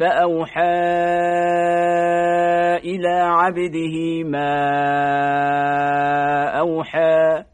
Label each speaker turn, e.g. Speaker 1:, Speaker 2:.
Speaker 1: فأوحى إلى عبده ما أوحى